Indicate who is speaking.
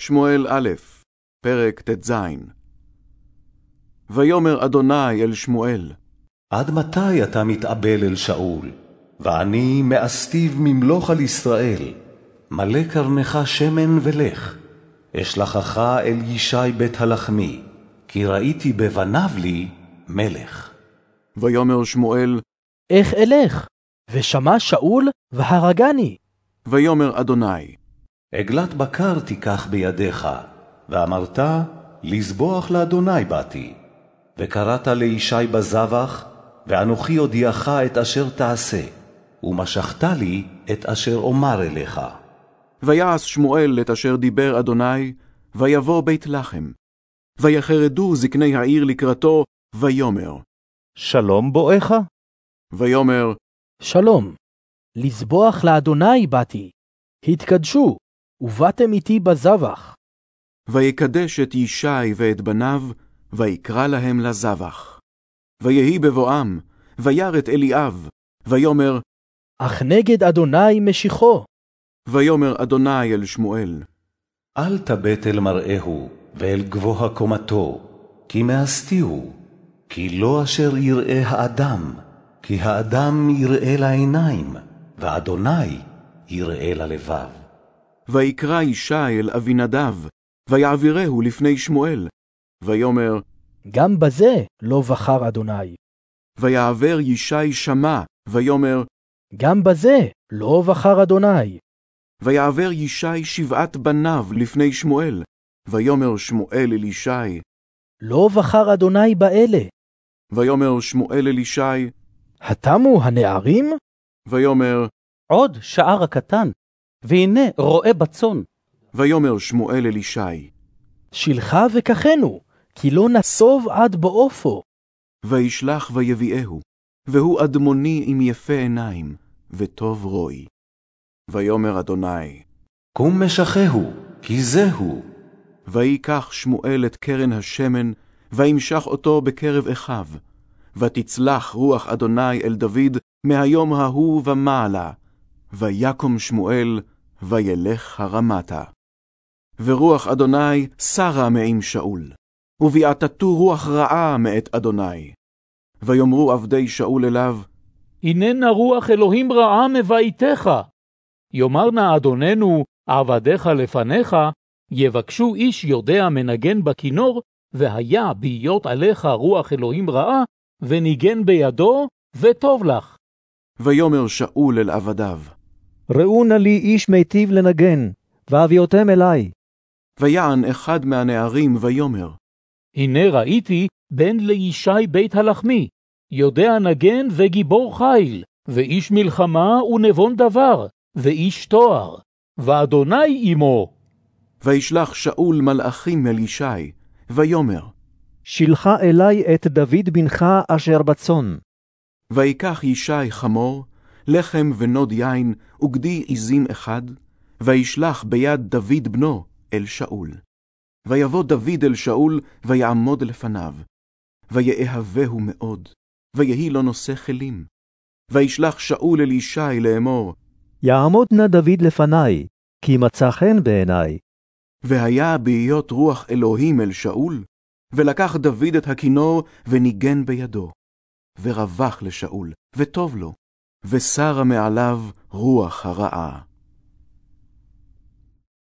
Speaker 1: שמואל א', פרק ט"ז ויאמר אדוני אל שמואל,
Speaker 2: עד מתי אתה מתאבל אל שאול? ואני מאסתיו ממלוך על ישראל. מלא קרנך שמן ולך. אשלחך אל ישי בית הלחמי, כי ראיתי בבניו לי מלך.
Speaker 1: ויאמר שמואל,
Speaker 3: איך אלך? ושמע שאול והרגני.
Speaker 1: ויאמר אדוני,
Speaker 2: עגלת בקר תיקח בידיך, ואמרת, לזבוח לאדוני באתי. וקראת לישי בזבח, ואנוכי הודיעך את אשר תעשה, ומשכת לי את אשר אומר אליך.
Speaker 1: ויעש שמואל את אשר דיבר אדוני, ויבוא בית לחם. ויחרדו זקני העיר לקראתו, ויאמר.
Speaker 4: שלום בואך?
Speaker 1: ויאמר,
Speaker 3: שלום, לזבוח לאדוני באתי. התקדשו, ובאתם איתי בזבח.
Speaker 1: ויקדש את ישי ואת בניו, ויקרא להם לזבח. ויהי בבואם, וירא את אליאב, ויאמר,
Speaker 3: אך נגד אדוני משיחו.
Speaker 1: ויאמר אדוני אל שמואל,
Speaker 2: אל תבט אל מראהו, ואל גבוה קומתו, כי מאסתיהו, כי לא אשר יראה האדם, כי האדם יראה לעיניים, ואדוני יראה ללבב.
Speaker 1: ויקרא ישי אל אבינדב, ויעבירהו לפני שמואל. ויאמר,
Speaker 3: גם בזה לא בחר אדוני.
Speaker 1: ויעבר ישי שמע, ויאמר,
Speaker 3: גם בזה לא בחר אדוני.
Speaker 1: ויעבר ישי שבעת בניו לפני שמואל. ויאמר שמואל אל ישי,
Speaker 3: לא בחר אדוני באלה.
Speaker 1: ויאמר שמואל אל ישי,
Speaker 3: התמו הנערים?
Speaker 1: ויאמר,
Speaker 4: עוד שער הקטן, והנה רועה בצאן.
Speaker 1: ויאמר שמואל אל ישי,
Speaker 3: שלחה וקחנו, כי לא נסוב עד באופו.
Speaker 1: וישלח ויביאהו, והוא אדמוני עם יפה עיניים, וטוב רוי. ויאמר אדוני,
Speaker 2: קום משחהו, כי זהו.
Speaker 1: ויקח שמואל את קרן השמן, וימשח אותו בקרב אחיו. ותצלח רוח אדוני אל דוד מהיום ההוא ומעלה. ויקום שמואל, וילך הרמתה. ורוח אדוני סרה מעם שאול, וביעטתו רוח רעה מאת אדוני. ויאמרו עבדי שאול אליו,
Speaker 5: הננה רוח אלוהים רעה מבעיתך. יאמר נא אדוננו, עבדיך לפניך, יבקשו איש יודע מנגן בכינור, והיה בהיות עליך רוח אלוהים רעה, וניגן בידו, וטוב לך.
Speaker 1: ויאמר שאול אל עבדיו.
Speaker 6: ראו נא לי איש מיטיב לנגן, והביאותם אלי.
Speaker 1: ויען אחד מהנערים ויאמר,
Speaker 5: הנה ראיתי בן לישי בית הלחמי, יודע נגן וגיבור חיל, ואיש מלחמה ונבון דבר, ואיש תואר, ואדוני עמו.
Speaker 1: וישלח שאול מלאכים אל ישי, ויאמר,
Speaker 6: שלחה אלי את דוד בנך אשר בצאן.
Speaker 1: ויקח ישי חמור, לחם ונוד יין, וגדי עזים אחד, וישלח ביד דוד בנו אל שאול. ויבוא דוד אל שאול, ויעמוד לפניו. ויאהבהו מאוד, ויהי לו נושא כלים. וישלח שאול אל ישי לאמור,
Speaker 6: יעמוד נא דוד לפני, כי מצא חן בעיני.
Speaker 1: והיה בהיות רוח אלוהים אל שאול, ולקח דוד את הכינור וניגן בידו. ורווח לשאול, וטוב לו, וסרה מעליו רוח הרעה.